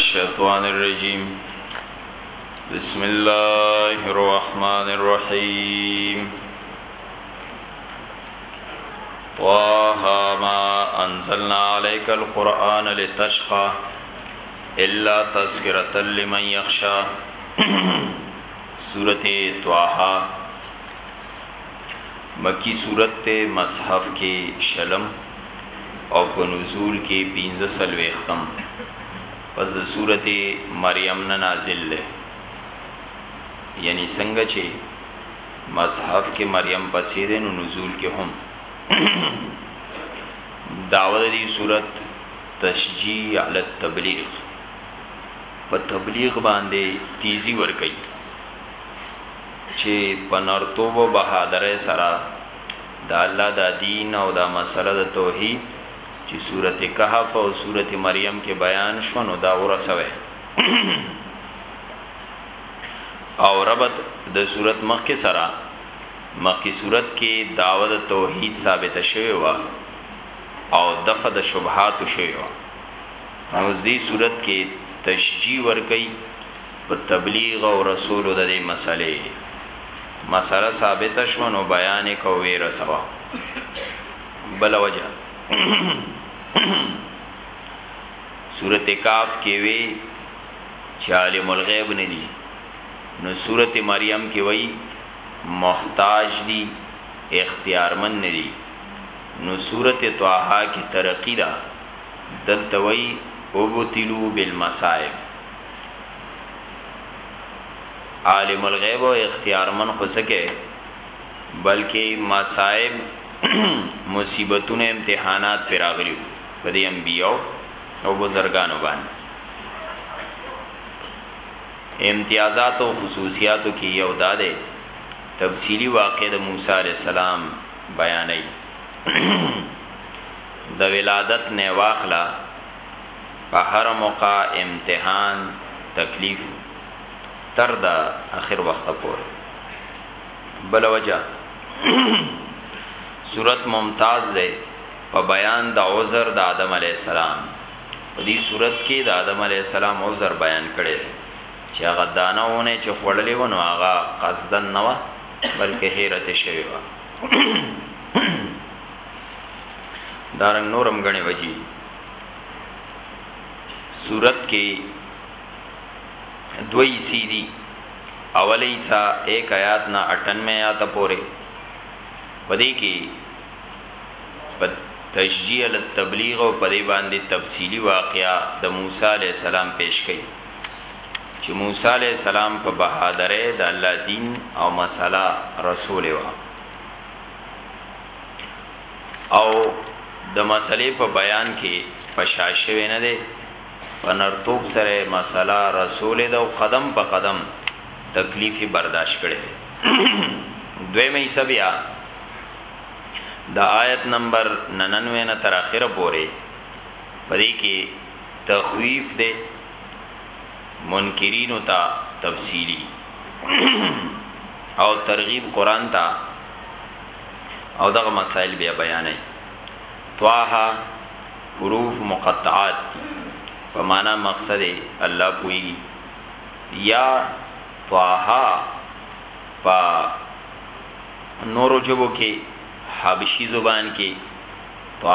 الشيطان الرجيم بسم الله الرحمن الرحيم طه ما أنزلنا عليك القرآن لتشقى إلا تذكرة لمن يخشى سورة طه مکی سورت دی مصحف کی شلم او په نزول کی پنځه څلوېښتم پس د سورت مریم نه نازل دی یعنی څنګه چی مصحف کی مریم پسې دی نو نزول کی هم داوه دی سورت تشجیع علی التبلیغ په تبلیغ باندې تیزی ور کوي چي په نرتوب او بهادرۍ سره د الله دا دين او دا مسئله د توحيد چي سورت کهف او سورت مريم کي بيان شوه نو دا ورسوی او ربط د سورت مخکي سره مخکي سورت کي دعوه د توحيد ثابت شوی و او دفع د شبهات شوی و نو دې سورت کي تشجيع ورکي په تبلیغ او رسولو د دې مسئلې مسئله ثابته شوه نو بیان یې کو وې رسوا بل وجه سورته کاف کې وی چې عالم الغیب نه دي نو سورته مریم کې وی محتاج دي اختیارمن نه دي نو سورته طه کې ترقی ده دلته وی او بتلو بالمصائب عالم الغیب او اختیارمن خو سکه بلکې مصائب مصیبتونه امتحانات پر راغلی په دې انبیو او بزرګانو باندې امتیازات او خصوصیاتو کې یو داده تفصیلی واقع د موسی علی السلام بیانې د ولادت نه واخله په هره موقع امتحان تکلیف تر د اخر وخت پورې بل وجه صورت ممتاز ده په بیان د عذر د آدم علی السلام په دې صورت کې د آدم علی السلام عذر بیان کړي چې هغه دانه ونه چې خړلې ونه هغه قصدن نه و بلکې حیرت شوی و دارنګ نورم غني وجي صورت کې دوی سی دي اولی سا 1 آیات نه 98 آیات پورې پدې کې په تشجیع التبلیغ او پدې باندې تفصیلی واقعا د موسی علی السلام پیش کړي چې موسی علی السلام په بهادرې د الله دین او مسله رسول و او د مسلې په بیان کې پشاشوي نه دی په نرتوب سره مسله رسول ده او قدم په قدم تکلیفي برداشت کړي دوی مې سبیا د آیت نمبر 99 نه تر اخره پورې پدې کې تخویف ده منکرین او تا تفصیلی او ترغیب قران ته او دغه مسائل بیا بیانای طه حروف مقطعات دی په معنا مقصد الله پویږي یا طه په نورو جبو کې حبشي زبان کې طه